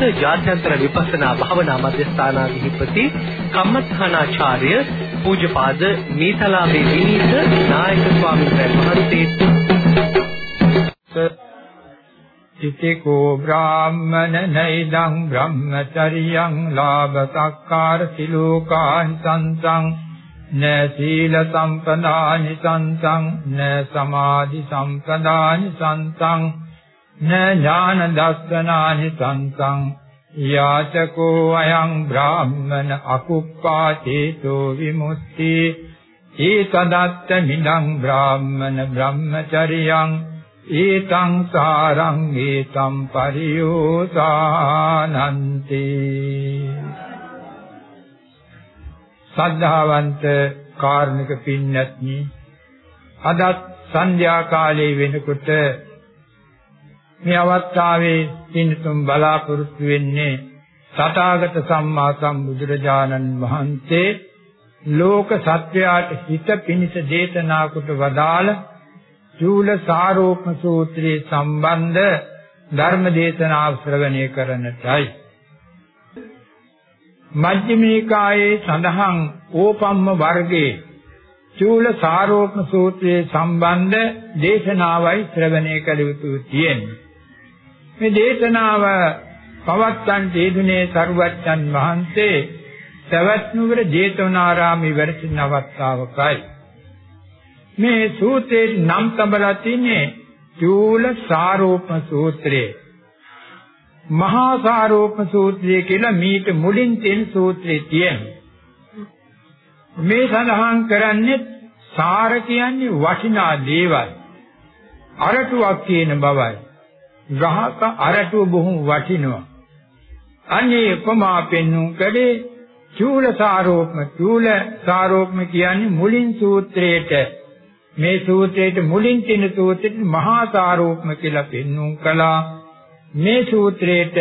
වහන්සේ සම්බහත ජාත්‍යන්තර විපස්සනා භාවනා මධ්‍යස්ථානාධිපති කම්මස්ථානාචාර්ය පූජ්‍යපාද මීතලාවේ විනීත නායක ස්වාමීන් වහන්සේ. ඉතිකෝ බ්‍රාහ්මන නෛදං බ්‍රහ්මචරියං ලාභ සක්කාර සිලෝකාං සංසං න සීල සම්පදානි සංසං න සමාධි සම්පදානි සංසං න ඥාන දස්සනානි සංසං යාචකෝ අයං බ්‍රාහ්මන අකුප්පා චේතෝ විමුක්ති ඒකදත්ත මිදං බ්‍රාහ්මන බ්‍රහ්මචරියං ඒතං සාරං ඒතං පරියෝසානන්ති සද්ධාවන්ත කාර්මික පින්නත්නි අදත් සන්ධ්‍යා කාලයේ වෙනකොට මේ අවස්ථාවේ පින්තුම් බලාපොරොත්තු වෙන්නේ තථාගත සම්මා සම්බුදුරජාණන් වහන්සේ ලෝක සත්‍යයට හිත පිනිස දේශනා කොට වදාළ චූල සාරෝපම සූත්‍රයේ සම්බන්ධ ධර්ම දේශනාව ශ්‍රවණය කරන්නටයි මජ්ක්‍ධිම නිකායේ සඳහන් ඕපම්ම වර්ගයේ චූල සාරෝපම සූත්‍රයේ සම්බන්ධ දේශනාවයි ශ්‍රවණය කළ යුතු තියෙන්නේ. මේ දේශනාව පවත්වන් දේදුනේ සරුවච්චන් වහන්සේ සවැත් නුවර ජේතවනාරාමේ වැඩ සිටින අවස්ථාවකයි. මේ සූත්‍රයේ නම් තබලා තින්නේ චූල සාරෝපම සූත්‍රය. මහා සාරෝපම සූත්‍රය කියලා මීට මුලින් තියෙන සූත්‍රයේ තියෙනවා. මේ සඳහන් කරන්නේ සාර කියන්නේ වටිනා දේවල්. අරටුවක් කියන බවයි. ගහක අරටුව බොහොම වටිනවා. අනේ උපමා පෙන්වුම් කලේ චූල සාරෝපම චූල සාරෝපම කියන්නේ මුලින් සූත්‍රයේට මේ සූත්‍රයේට මුලින් තියෙන සූත්‍රෙට මහා සාරෝපම කියලා පෙන්වුම් කළා. මේ සූත්‍රයේට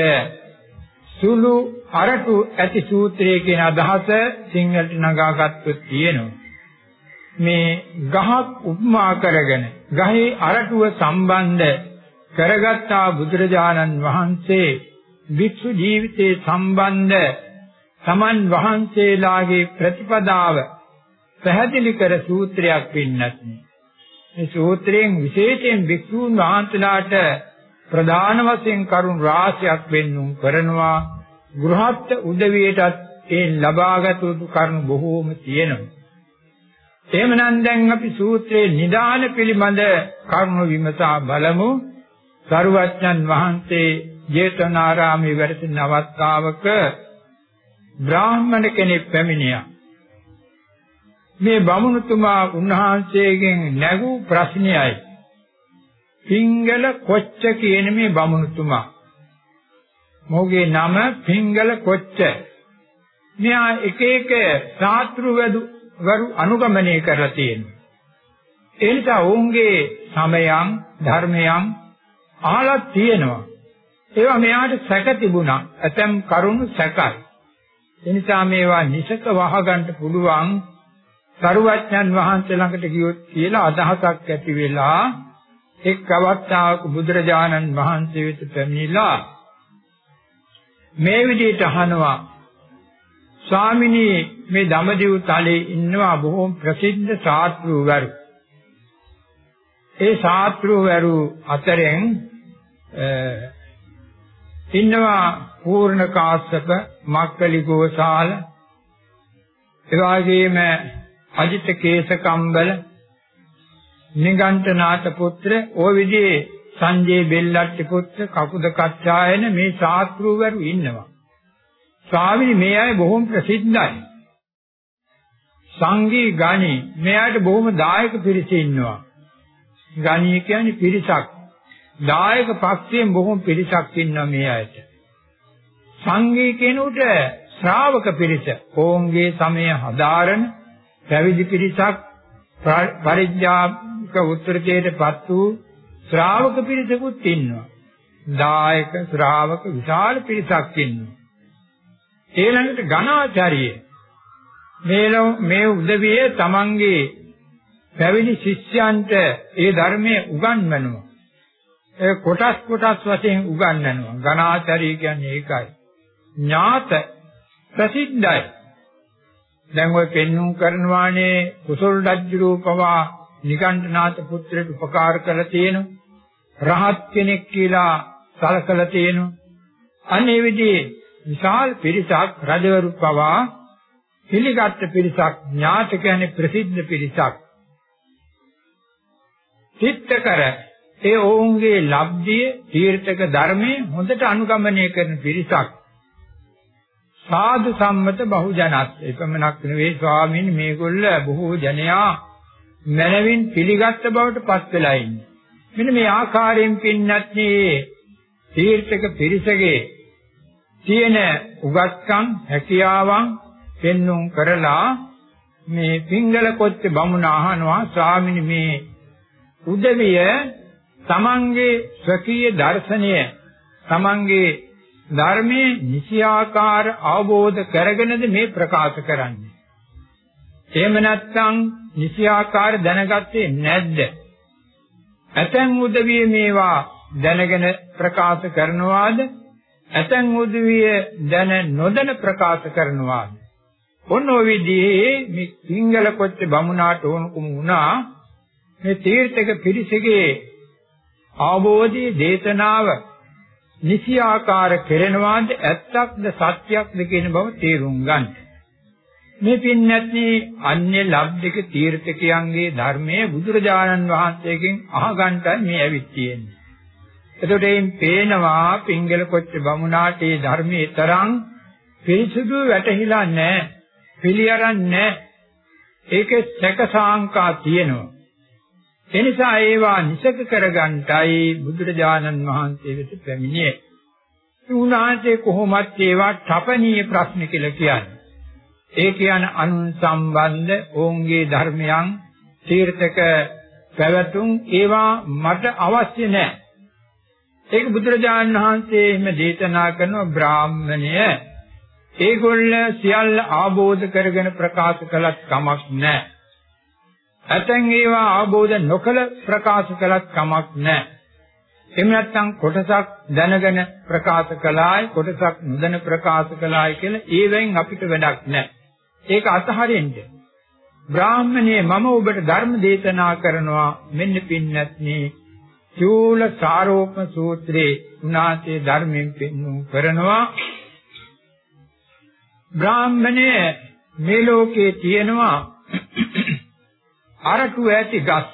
සුළු අරටු ඇති සූත්‍රය කියන අදහස සිංහලට නගාගත්තොත් තියෙනවා. මේ ගහක් උපමා කරගෙන ගහේ අරටුව සම්බන්ධ කරගත්තා බුදුරජාණන් වහන්සේ වික්ෂු ජීවිතේ සම්බන්ධ සමන් වහන්සේලාගේ ප්‍රතිපදාව පැහැදිලි කර සූත්‍රයක් වෙන්නත් මේ සූත්‍රයෙන් විශේෂයෙන් වික්ෂුන් වහන්සේලාට ප්‍රධාන වශයෙන් කරුණ රාශියක් වෙන්නුම් කරනවා. ගෘහස්ත උදවියටත් ඒ ලබාගත යුතු කරුණු බොහෝම තියෙනවා. එහෙමනම් දැන් අපි සූත්‍රයේ නිදාන පිළිබඳ කරුණු විමසා බලමු. සරුවච්චන් වහන්සේ ජේතවනාරාමයේ වැඩ සිටින අවස්ථාවක බ්‍රාහ්මණ කෙනෙක් පැමිණියා මේ බමුණුතුමා උන්වහන්සේගෙන් නැගූ ප්‍රශ්නයයි පිංගල කොච්ච කියන මේ බමුණුතුමා. මොහුගේ නම පිංගල කොච්ච. මෙයා එක එක ශාස්ත්‍රවදු වරු අනුගමනය කරලා තියෙනවා. ඒ නිසා ඔවුන්ගේ සමයන් ධර්මයන් අහලා තියෙනවා. ඒවා මෙයාට සැක තිබුණා. ඇතම් කරුණු සැකයි. ඒ නිසා මේවා නිසක වහගන්න පුළුවන් සරුවච්ඥන් වහන්සේ ළඟට ගියොත් කියලා අදහසක් ඇති වෙලා එක් අවස්ථාවක බුදුරජාණන් වහන්සේ වෙත පැමිණිලා මේ විදිහට අහනවා ස්වාමිනී මේ දඹදිව තලයේ ඉන්නවා බොහොම ප්‍රසිද්ධ ශාස්ත්‍රූවරු ඒ ශාස්ත්‍රූවරු අතරින් ඉන්නවා පූර්ණ කාශ්‍යප මක්කලි ගෝසාල එවාගෙම අජිත කේසකම්බල නිගණ්ඨනාත පුත්‍ර ඕ විදිහේ සංජේ බෙල්ලට්ටි පුත්‍ර කකුද කච්චායන මේ ශාස්ත්‍රූවරු ඉන්නවා. ස්වාමීනි මේ අය බොහොම ප්‍රසිද්ධයි. සංගී ගණි මේ අයට බොහොම දායක පිරිස ඉන්නවා. ගණි කියන්නේ පිරිසක්. දායක පක්ෂයෙන් බොහොම පිරිසක් ඉන්නවා මේ අයට. සංගී කෙනුට ශ්‍රාවක පිරිස, ඕන්ගේ සමය හදාරන පැවිදි පිරිසක් පරිඥා උත්තරීයටපත් වූ ශ්‍රාවක පිරිසකුත් ඉන්නවා. දායක ශ්‍රාවක විශාල පිරිසක් ඉන්නවා. ඊළඟට ඝනාචාර්ය මේ මේ උදවිය තමන්ගේ පැවිදි ශිෂ්‍යයන්ට ඒ ධර්මයේ උගන්වනවා. ඒ කොටස් කොටස් වශයෙන් උගන්වනවා. ඝනාචාරී කියන්නේ ඒකයි. ඥාත ප්‍රසිද්ධයි. දැන් ඔය පෙන්눔 කරනවානේ කුසල් රජ්ජුරූපවා නිකණ්ඨනාත පුත්‍රයට උපකාර කළ තියෙනවා. රහත් කෙනෙක් කියලා සලකලා තියෙනවා. අනේ විදිහේ විශාල පිරිසක් රජවරු පවා පිළිගත් පිරිසක් ඥාත කියන්නේ ප්‍රසිද්ධ පිරිසක්. චිත්තකර ඒ ඔවුන්ගේ ලබ්ධිය තීර්ථක ධර්මයේ හොඳට අනුගමනය කරන පිරිසක්. සාදු සම්මත බහුජනත් එපමණක් නෙවෙයි ස්වාමීන් මේගොල්ල බොහෝ ජනයා මනවින් පිළිගත් බවට පත් වෙලා ඉන්නේ. මෙන්න මේ ආකාරයෙන් පින්නත් තීර්ථක පිරිසගේ තියෙන උගත්කම් හැකියාවන් පෙන්눔 කරලා මේ පිංගල කොච්ච බමුණ අහනවා ස්වාමීනි මේ උදවිය තමන්ගේ ස්වකීය දර්ශනය තමන්ගේ ධර්මයේ නිසියාකාර අවබෝධ කරගෙනද මේ ප්‍රකාශ කරන්නේ. එහෙම නැත්නම් නිසියාකාර දැනගත්තේ නැද්ද? ඇතැම් උදවිය මේවා දැනගෙන ප්‍රකාශ කරනවාද? ඇතැම් උදවිය දැන නොදැන ප්‍රකාශ කරනවා. ඔන්න ඔය විදිහේ මේ සිංගල කොච්ච බමුණාට ඕනකම වුණා මේ තීර්ථක පිරිසගේ අවබෝධයේ දේශනාව නිසි ආකාර කෙරෙනවාද ඇත්තක්ද සත්‍යක්ද කියන බව තේරුම් ගන්න. මේ පින්නැති අන්‍ය ලබ්ධික තීර්ථකයන්ගේ ධර්මයේ බුදුරජාණන් වහන්සේගෙන් අහගන්නයි මේ ඇවිත් තියෙන්නේ. එතකොට එයින් පේනවා පිංගල කොච්ච බමුණාට මේ ධර්මයේ තරම් පිරිසුදු වැටහිලා නැහැ. පිළියරන් නැහැ. ඒකේ සැකසාංකා තියෙනවා. එනිසා ඒවා නිසක කරගන්නටයි බුදුරජාණන් වහන්සේ වෙත පැමිණියේ. උන්වහන්සේ කොහොමත් ඒවා තපනීය ප්‍රශ්න කියලා කියන්නේ. ඒ කියන්නේ අනුන් සම්බන්ධ ඔවුන්ගේ ධර්මයන් තීර්ථක පැවතුම් ඒවා මට අවශ්‍ය නැහැ. ඒක බුදුරජාණන් වහන්සේ එහෙම දේශනා කරන බ්‍රාහ්මණය ඒගොල්ල සියල්ල ආબોධ කරගෙන ප්‍රකාශ කළත් කමක් නැහැ. ඇතැන් ඒවා ආબોධ නොකළ ප්‍රකාශ කළත් කමක් නැහැ. එහෙම නැත්නම් කොටසක් දැනගෙන ප්‍රකාශ කළායි කොටසක් නොදැන ප්‍රකාශ කළායි කියලා ඒවෙන් අපිට වැඩක් නැහැ. ඒක අතහරින්න. බ්‍රාහ්මණයේ මම ඔබට ධර්ම දේශනා කරනවා මෙන්න පින්නත්නි චූල සාරෝපම සූත්‍රයේ උනාසේ ධර්මයෙන් පෙන්වු කරනවා බ්‍රාහ්මණය මේ ලෝකේ තියෙනවා අරටු ඇති ගස්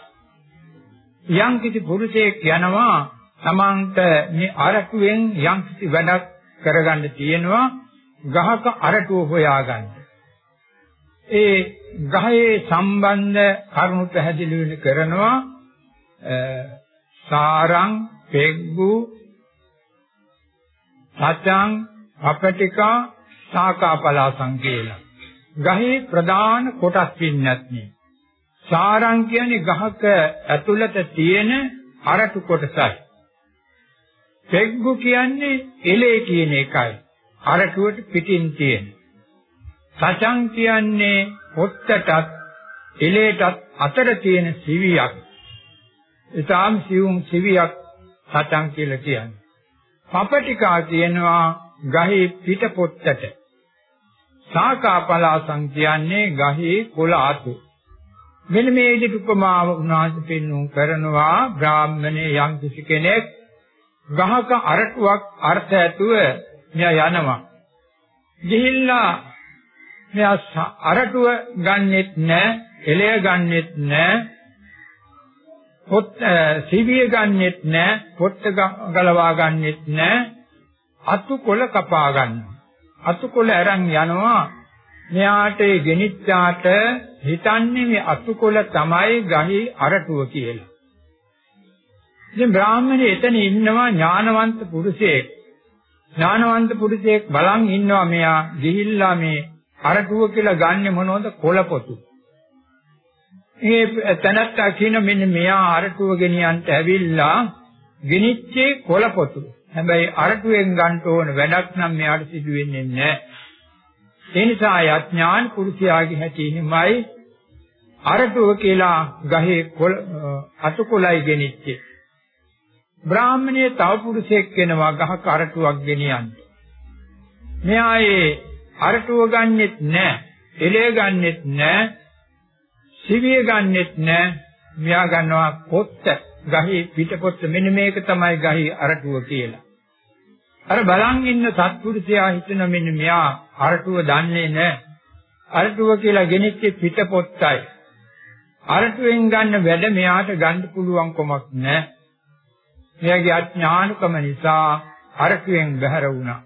යම් කිසි පුරුෂයෙක් යනවා තමන්ට මේ අරටුවෙන් යම් කිසි වැඩක් කරගන්න තියෙනවා ගහක අරටුව හොයාගන්න ඒ ගහේ සම්බන්ධ කරුණු පැහැදිලි වෙන කරනවා සාරං පෙග්ගු සත්‍යං අපටිකා සාකාපලාසං කියලා. ගහේ ප්‍රධාන කොටස් පින්නත්නි. සාරං කියන්නේ ගහක ඇතුළත තියෙන අරටු කොටසයි. පෙග්ගු කියන්නේ එලේ කියන එකයි. අරටුවට පිටින් තියෙන. සචං කියන්නේ පොත්තටත් එලේටත් අතර තියෙන සිවියක්. ඊටාම් සිවුම් සිවියක් සතන් කියලා කියන්නේ. පපටිකා කියනවා ගහේ පිට පොත්තට. සාකාපලාසං කියන්නේ ගහේ කොළ අතු. මෙන්න මේ විදිහට උපමාව උනාස පෙන්වු කරනවා බ්‍රාහ්මණේ යම් කිසි කෙනෙක් ගහක අරටුවක් අර්ථ ඇතුව මෙයා යනවා. ගිහිල්ලා මෙයා අරටුව ගන්නෙත් නැහැ, එළය ගන්නෙත් නැහැ, පොත් සිවිය ගන්නෙත් නැහැ පොත්ත ගලවා ගන්නෙත් නැහැ අතු කොළ කපා ගන්නවා අතු කොළ අරන් යනවා මෙයාට ගෙනිච්චාට හිතන්නේ මේ අතු කොළ තමයි ගහේ අරටුව කියලා ඉතින් බ්‍රාහ්මණය එතන ඉන්නවා ඥානවන්ත පුරුෂයෙක් ඥානවන්ත පුරුෂයෙක් බලන් ඉන්නවා මෙයා ගිහිල්ලා මේ අරටුව කියලා ගන්නෙ මොනවද කොළපොතු ඒ තනත්තා කියන මෙන්න මෙයා අරටුව ගෙනියන්ට ඇවිල්ලා ගිනිච්චේ කොළපොතු. හැබැයි අරටුවෙන් ගන්න ඕන වැඩක් නම් මෙයාට සිදු වෙන්නේ නැහැ. ඒ නිසා යඥාන පුරුෂයාගේ හැටි හිමයි අරටුව කියලා ගහේ කොළ අතුකොළයි ගෙනිච්චේ. බ්‍රාහ්මණයේ තව පුරුෂයෙක් වෙනවා ගහක අරටුවක් ගෙනියන්න. මෙයා ඒ අරටුව ගන්නෙත් නැහැ, එළය ගන්නෙත් නැහැ, සිවිය ගන්නෙත් නැහැ. මෙයා ගන්නවා පොත්ත, ගහේ පිටපොත්ත මෙන්න මේක තමයි ගහේ අරටුව කියලා. අර බලන් ඉන්න සත්පුරුෂයා හිතන මෙන්න මෙයා අරටුව දන්නේ නැහැ. අරටුව කියලා ගෙනිච්ච පිටපොත්තයි. අරටුවෙන් ගන්න වැඩ මෙයාට ගන්න පුළුවන් කොමක් නැහැ. මෙයාගේ අඥානකම නිසා අරටුවෙන් බැහැර වුණා.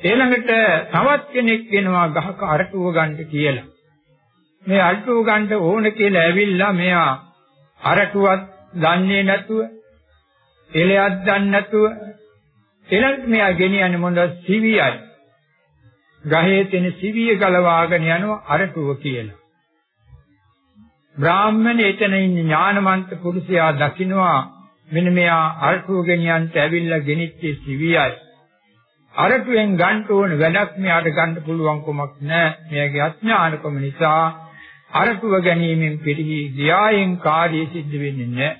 ඊළඟට තවත් කෙනෙක් වෙනවා ගහක අරටුව ගන්න කියලා. මේ අරටුව ගන්න ඕන කියලා ඇවිල්ලා මෙයා අරටුවක් දන්නේ නැතුව එලයක් දන්නේ නැතුව ඊළඟට මෙයා ගෙනියන්නේ මොනවද සිවියයි. ගහේ තියෙන සිවිය ගලවාගෙන යනවා අරටුව කියලා. බ්‍රාහ්මණ එතන ඉන්න ඥානවන්ත පුරුෂයා දකින්නවා මෙන්න මෙයා අරටුව ගෙනියන්ට ඇවිල්ලා ගෙනිච්ච සිවියයි. අරටුවෙන් ගන්න ඕන වැඩක් මෙයාට ගන්න පුළුවන් කමක් නැහැ. මෙයාගේ අඥානකම නිසා අරටුව ගැනීමෙන් පිළිහි ගියායෙන් කාර්යය සිද්ධ වෙන්නේ නැහැ.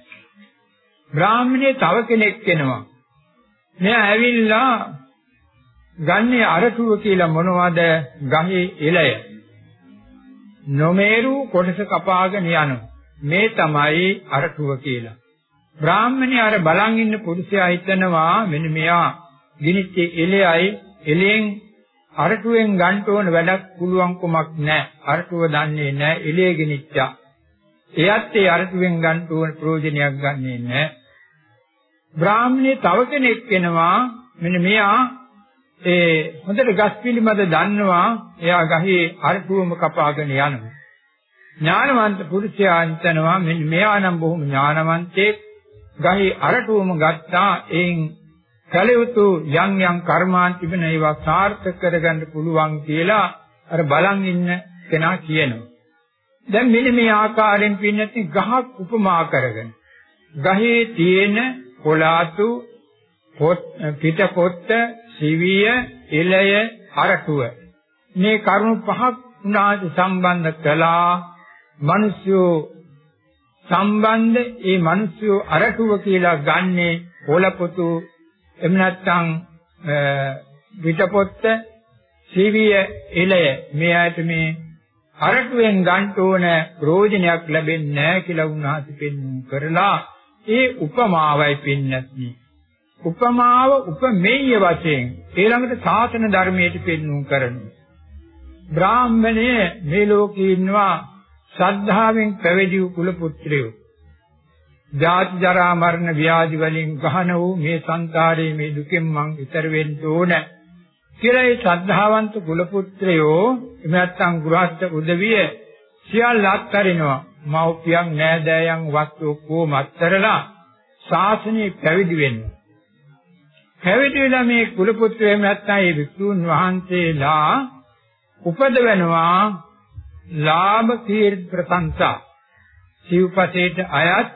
බ්‍රාහ්මණයේ තව කෙනෙක් වෙනවා. මෙයා ඇවිල්ලා ගන්නේ අරටුව කියලා මොනවද? ගහේ එළය. නොමේරු කොටස කපාගෙන යනවා. මේ තමයි අරටුව කියලා. බ්‍රාහ්මණයා අර බලන් ඉන්න පුරුෂයා හිතනවා මෙන්න මෙයා ගිනිච්ච එලෙයි එලෙන් අරටුවෙන් ගන්න ඕන වැඩක් පුළුවන් කමක් නැහැ. අරටුව දන්නේ නැහැ එලෙ ගිනිච්චා. එයත් ඒ අරටුවෙන් ගන්න ඕන ප්‍රයෝජනයක් ගන්නෙ නැහැ. බ්‍රාහ්මණේ තව කෙනෙක් වෙනවා මෙන්න මෙයා ඒ හොඳට ගස් පිළිමද දන්නවා එයා ගහේ අරටුවම කපාගෙන යනවා. ඥානවන්ත පුරුෂයා හිතනවා මෙන්න මෙයා නම් බොහොම ඥානවන්තෙක් ගහේ අරටුවම ගත්තා එයින් කලයුතු යම් යම් කර්මාන් තිබෙන ඒවා සාර්ථක කරගන්න පුළුවන් කියලා අර බලන් ඉන්න කෙනා කියනවා. දැන් මෙන්න මේ ආකාරයෙන් පින්නත් ගහක් උපමා කරගෙන ගහේ තියෙන කොලාතු පිටපොත්ත සිවිය එළය අරටුව. මේ කරුණු පහක් උනාට සම්බන්ධ කළා. මිනිස්සු සම්බන්ධ ඒ මිනිස්සු අරටුව කියලා ගන්නේ පොළපොතු එහෙම නැත්නම් පිටපොත්ත සිවිය එළය. මේ ආයත මේ අරටුවෙන් ගන්න ඕන ප්‍රයෝජනයක් ලැබෙන්නේ නැහැ කියලා උන්වහන්සේ පෙන්වු කරලා ඒ උපමාවයි පින්නත්නි. උපමාව උපමේය වශයෙන් ඊළඟට සාසන ධර්මයට පෙන්වු කරනවා. බ්‍රාහ්මණය මේ ලෝකේ ඉන්නවා ශ්‍රද්ධාවෙන් පැවිදි වූ කුල පුත්‍රයෝ. ජාති ජරා මරණ ව්‍යාධි වලින් ගහන වූ මේ සංසාරයේ මේ දුකෙන් මං ඈතර වෙන්න ඕන. කියලා ඒ ශ්‍රද්ධාවන්ත කුල පුත්‍රයෝ එහෙම නැත්නම් ගෘහස්ත උදවිය සියල්ල අත්හරිනවා. මව්පියන් නෑදෑයන් වස්තු ඔක්කොම අත්හැරලා ශාසනය පැවිදි වෙනවා. පැවිදි වෙලා මේ කුල පුත්‍රයෝ එහෙම නැත්නම් මේ වික්ෂුන් වහන්සේලා උපදවනවා ලාභ කීර්ති ප්‍රශංසා සිව්පසේට අයත්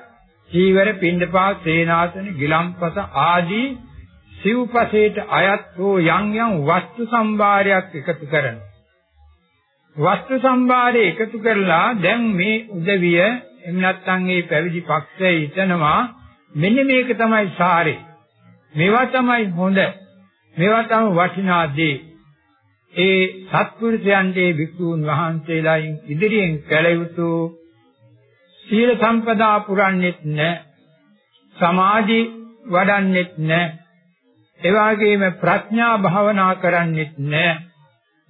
චීවර පින්ඩපාත සේනාසන ගිලම්පස ආදී සිව්පසේට අයත් වූ යම් යම් වස්තු සම්භාරයක් එකතු කරන වස්තු සම්භාරය එකතු කරලා දැන් මේ උදවිය එම් නැත්නම් මේ පැවිදි පක්ෂය හිතනවා මෙන්න මේක තමයි සාරේ මේවා තමයි හොඳ මේවා තමයි වටිනා දේ ඒ සත්පුරුෂයන්ගේ වික්ෂූන් වහන්සේලායින් ඉදිරියෙන් කළ යුතු සීල සම්පදා පුරන්නෙත් නැහැ. සමාධි වඩන්නෙත් නැහැ. ඒ වගේම ප්‍රඥා භාවනා කරන්නෙත් නැහැ.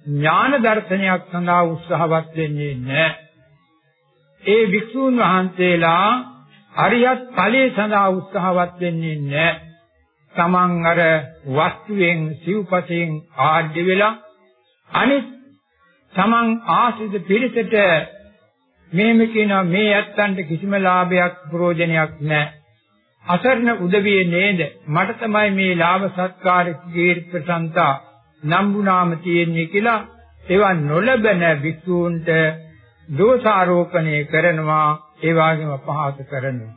ඥාන දර්ශනයක් සඳහා උත්සාහවත් වෙන්නේ නැහැ. ඒ වික්ෂූන් වහන්සේලා අරියත් ඵලයේ සඳහා උත්සාහවත් වෙන්නේ නැහැ. තමන් අර වස්තුවෙන් සිව්පසෙන් ආඩ්‍ය වෙලා අනිත් තමන් ආශ්‍රිත පිරිසට මෙහෙම කියනවා මේ ඇත්තන්ට කිසිම ලාභයක් ප්‍රයෝජනයක් නැහැ. අසරණ උදවිය නේද? මට තමයි මේ ලාභ සත්කාර කීර්ති ප්‍රශංසා නම්බුනාම තියෙන්නේ කියලා ඒවා නොලබන වික්ෂූන්ට දෝෂාරෝපණය කරනවා ඒ වගේම අපහාස කරනවා.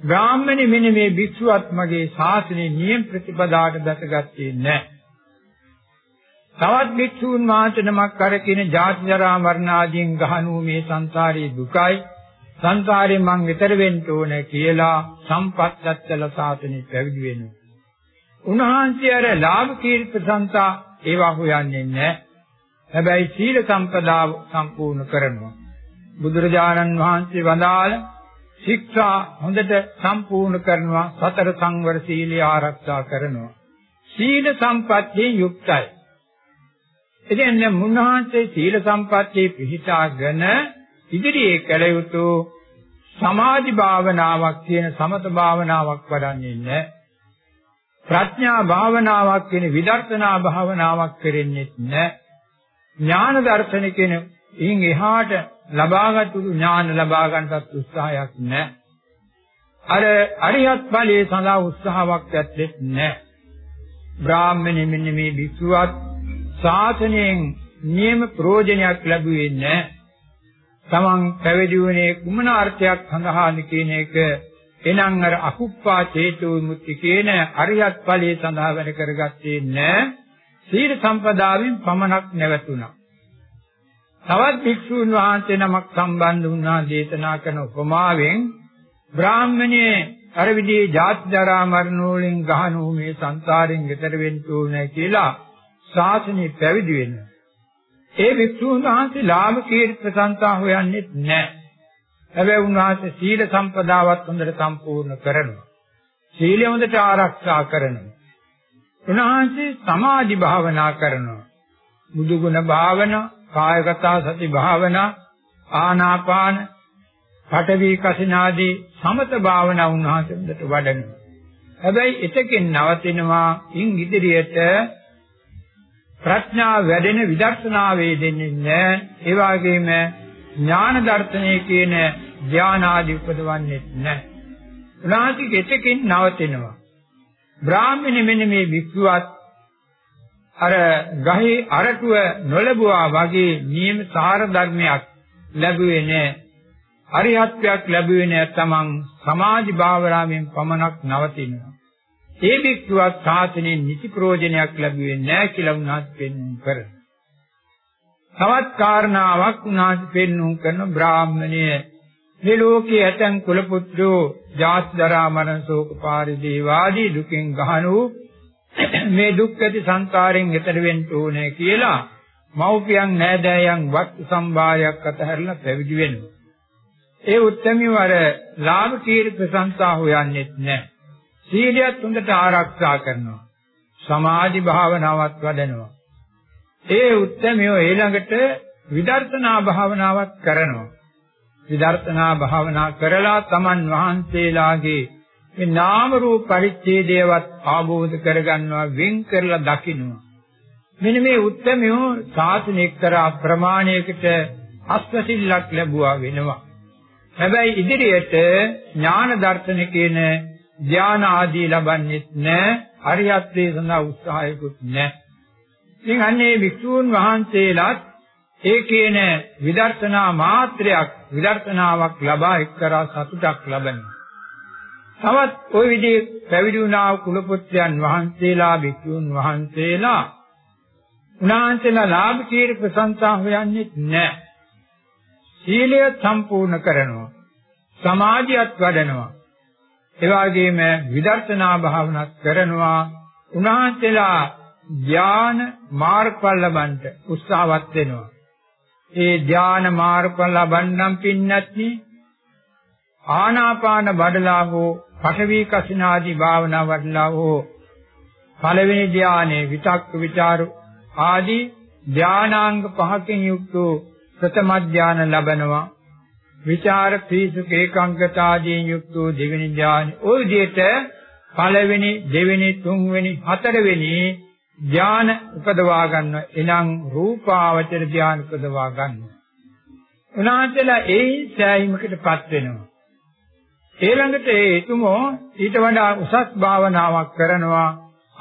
බ්‍රාහ්මණෙ මෙන්න මේ භික්ෂුවත් මගේ ශාසනයේ නියම ප්‍රතිපදාට දැකගත්තේ නැහැ. තවත් භික්ෂූන් වහන්සේ නමක් කරකින ජාති ජරා මරණ ආදීන් ගහනු මේ සංසාරයේ දුකයි සංසාරයෙන් මං ඈතර වෙන්න ඕනේ කියලා සම්පත්තත්තල සාසනෙ පැවිදි වෙනවා. උන්වහන්සේ අර ලාභ කීර්ති ප්‍රශංසා ඒවා හොයන්නේ නැහැ. හැබැයි සීල සම්පදාව සම්පූර්ණ කරනවා. බුදුරජාණන් වහන්සේ වදාළ ශික්ෂා හොඳට සම්පූර්ණ කරනවා සතර සංවර සීලය ආරක්ෂා කරනවා. සීල සම්පත්තියෙන් යුක්තයි. එදින මුන්නහන්සේ සීල සම්පත්තිය පිහිටාගෙන ඉදිරියේ කළ යුතු සමාධි භාවනාවක් කියන සමත භාවනාවක් වඩන්නේ නැහැ. ප්‍රඥා භාවනාවක් කියන විදර්ශනා භාවනාවක් කරෙන්නේ නැහැ. ඥාන දර්ශන කියන ඉන් එහාට ලබාගත් ඥාන ලබා ගන්නත් උත්සාහයක් නැහැ. අර අරියත් ඵලයේ සඳහා උත්සාහයක් ඇත්තේ නැහැ. බ්‍රාහ්මණෙ මෙන්න මේ භික්ෂුවත් ශාසනයෙන් නියම ප්‍රයෝජනයක් ලැබුවේ නැහැ. තමන් පැවිදි වුණේ කුමන අර්ථයක් සඳහාද කියන එක එනං අර අකුප්පා චේතෝ මුක්ති කියන අරියත් ඵලයේ සඳහා වැඩ කරගත්තේ නැහැ. සීල සම්පදාවෙන් පමණක් නැවතුණා. තවත් භික්ෂුන් වහන්සේ නමක් සම්බන්ධ වුණා දේශනා කරන උපමාවෙන් බ්‍රාහ්මණයේ අර විදිහේ ජාති ජරා මරණ වලින් ගහනු මේ සංසාරයෙන් ඈතර වෙන්න ඕනේ කියලා ශාසනය පැවිදි වෙනවා. ඒ භික්ෂුන් වහන්සේ ලාභ කීර්ති ප්‍රශංසා හොයන්නේ නැහැ. හැබැයි උන්වහන්සේ සීල සම්පදාවත් හොඳට සම්පූර්ණ කරනවා. සීලය හොඳට ආරක්ෂා කරනවා. උන්වහන්සේ සමාධි භාවනා කරනවා. බුදු ගුණ භාවනා, කායගත සති භාවනා, ආනාපාන, පඨවි කසිනාදී සමත භාවනා උන්වහන්සේ හොඳට වඩනවා. හැබැයි එතකින් නවතිනවා ඉන් ඉදිරියට ප්‍රඥාව වැඩෙන විදර්ශනා වේදෙන්නේ නැහැ. ඒ වගේම ඥාන දර්ශනය කියන ධානාදී උපදවන්නේ නැහැ. උනාසික එතකින් නවතිනවා. බ්‍රාහ්මණ මෙන්න මේ වික්ෂුවත් අර ගහේ අරටුව නොලබුවා වගේ නියම සාර ධර්මයක් ලැබුවේ නැහැ. අරිහත්ත්වයක් ලැබුවේ නැහැ තමන් සමාධි භාවනාවෙන් පමණක් නවතිනවා. ඒ භික්ෂුවක් සාසනයෙන් නිසි ප්‍රයෝජනයක් ලැබුවේ නැහැ කියලා උන්වහන්සේ පෙන්වන්න කරනවා. තවත් කාරණාවක් උන්වහන්සේ පෙන්වන්න කරන බ්‍රාහ්මණය මේ ලෝකයේ ඇතන් කුල පුත්‍රෝ ජාති දරා මරණ ශෝක පාරිදේවාදී දුකින් ගහනු මේ දුක් ඇති සංකාරයෙන් එතර වෙන්න ඕනේ කියලා මව්පියන් නෑදෑයන් වත් සම්භාරයක් අතහැරලා පැවිදි වෙනවා. ඒ උත්තරමිය වර ලාභ කීර්ති ප්‍රශංසා හොයන්නේත් නැහැ. සීලයත් හොඳට ආරක්ෂා කරනවා. සමාධි භාවනාවත් වඩනවා. ඒ උත්තරමිය ඊළඟට විදර්ශනා භාවනාවක් කරනවා. විදර්ශනා භාවනා කරලා තමන් වහන්සේලාගේ මේ නාම රූප පරිච්ඡේදයවත් ආબોධ කරගන්නවා වෙන් කරලා දකින්නවා. මෙන්න මේ උත්තරමියෝ සාසන එක්තරා ප්‍රමාණයකට අස්වැසිල්ලක් ලැබුවා වෙනවා. හැබැයි ඉදිරියට ඥාන දර්ශන කියන ධාන ආදී ලබන්නේත් නැහැ. අරියත්වේ සඳහා උත්සාහයකුත් නැහැ. ඉතින් අන්නේ වික්ෂූන් වහන්සේලාත් ඒ කියන විදර්ශනා මාත්‍රයක් විදර්ශනාවක් ලබා එක්තරා සතුටක් ලබනවා. තවත් ওই විදිහේ පැවිදි වුණා කුලපුත්‍රයන් වහන්සේලා භික්ෂුන් වහන්සේලා උන්වහන්සේලා ලාභ කීර්ති ප්‍රශංසා හොයන්නේ නැහැ. සීලය සම්පූර්ණ කරනවා. සමාධියත් වඩනවා. ඒ වගේම විදර්ශනා භාවනාත් කරනවා. උන්වහන්සේලා ඥාන මාර්ගඵල ලබන්න උත්සාහවත් වෙනවා. ඒ ධාන මාර්ග ලබන්නම් පින්නත්නි ආනාපාන වඩලා හෝ පඨවි කසිනාදී භාවනා වඩලා හෝ පළවෙනි ධානයේ විතක් ਵਿਚාර ආදී ධානාංග පහකින් යුක්ත ප්‍රථම ධාන ලබනවා. විචාර පීසුක ඒකාංගතාදීන් යුක්ත දෙවෙනි ධානය ඔය විදිහට පළවෙනි දෙවෙනි තුන්වෙනි හතරවෙනි ධාන උපදවා ගන්න එනම් රූපාවචර ධාන උපදවා ගන්න. උනාතලා ඒ සෑහීමකටපත් වෙනවා. ඊළඟට ඒ එතුමෝ ඊට වඩා උසස් භාවනාවක් කරනවා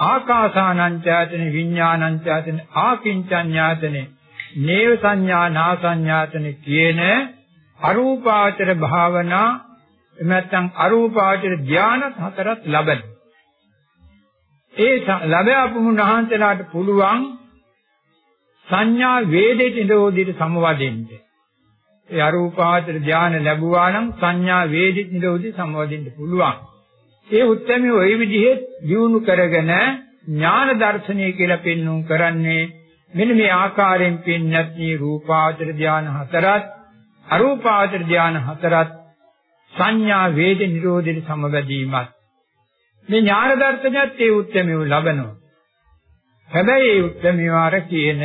ආකාසානංචාතන විඥානංචාතන ආකින්චඤ්ඤාතන නේව සංඥා නා සංඥාතන කියන අරූපාවචර භාවනා එහෙම නැත්නම් අරූපාවචර ධාන හතරක් ලබන ඒ ලැබපු මහන්සලාට පුළුවන් සංඥා වේදේට නිරෝධයට සමවදින්න. ඒ අරූපාවචර ධානය ලැබුවා නම් සංඥා වේදිත නිරෝධි සමවදින්න පුළුවන්. ඒ උත්තරමි ওই විදිහේ දියුණු කරගෙන ඥාන දර්ශනය කියලා පෙන්වුම් කරන්නේ මෙන්න මේ ආකාරයෙන් පෙන්වත් මේ රූපාවචර ධාන හතරත් අරූපාවචර ධාන හතරත් සංඥා වේද නිරෝධයට සමවැදීමත් මේ ඥාන දර්ශනයත් ඒ උත්තරමේ ලබනවා. හැබැයි ඒ උත්තරමේ වාර කියන